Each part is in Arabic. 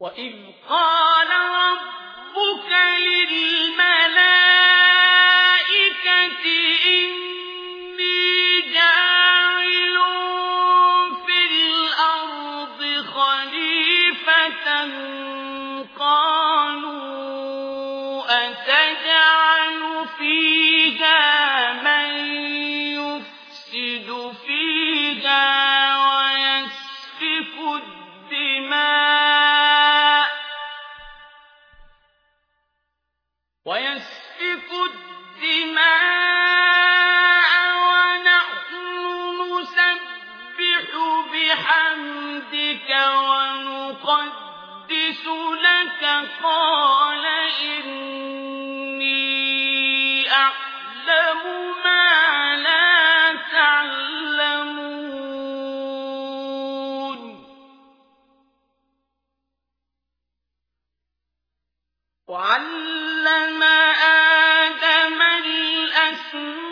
وإذ قال ربك للملائكة إن ويسفك الدماء ونحن نسبح بحمدك ونقدس لك. قال إن أَنْتُمْ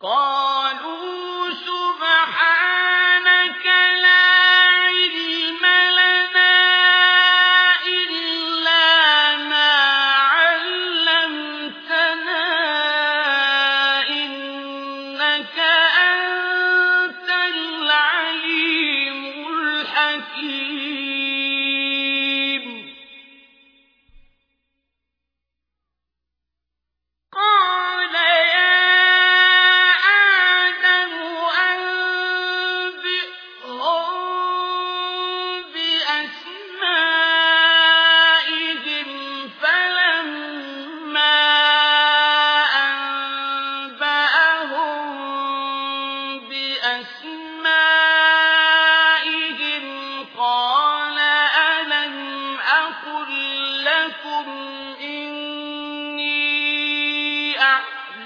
قال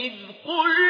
إذ قلنا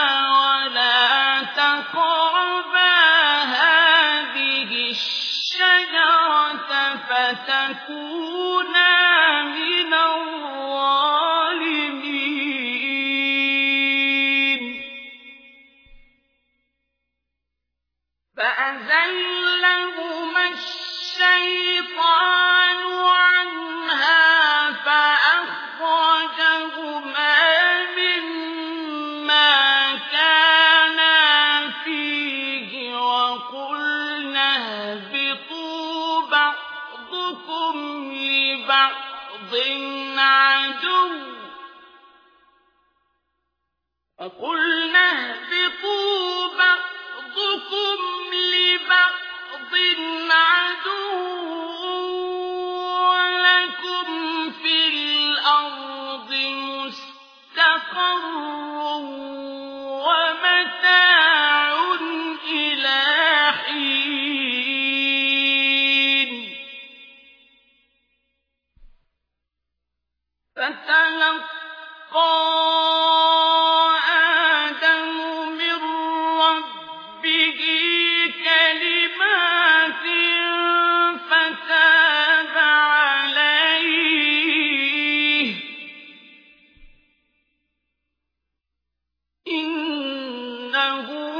عدو. وقلنا اهبطوا بعضكم لَهُ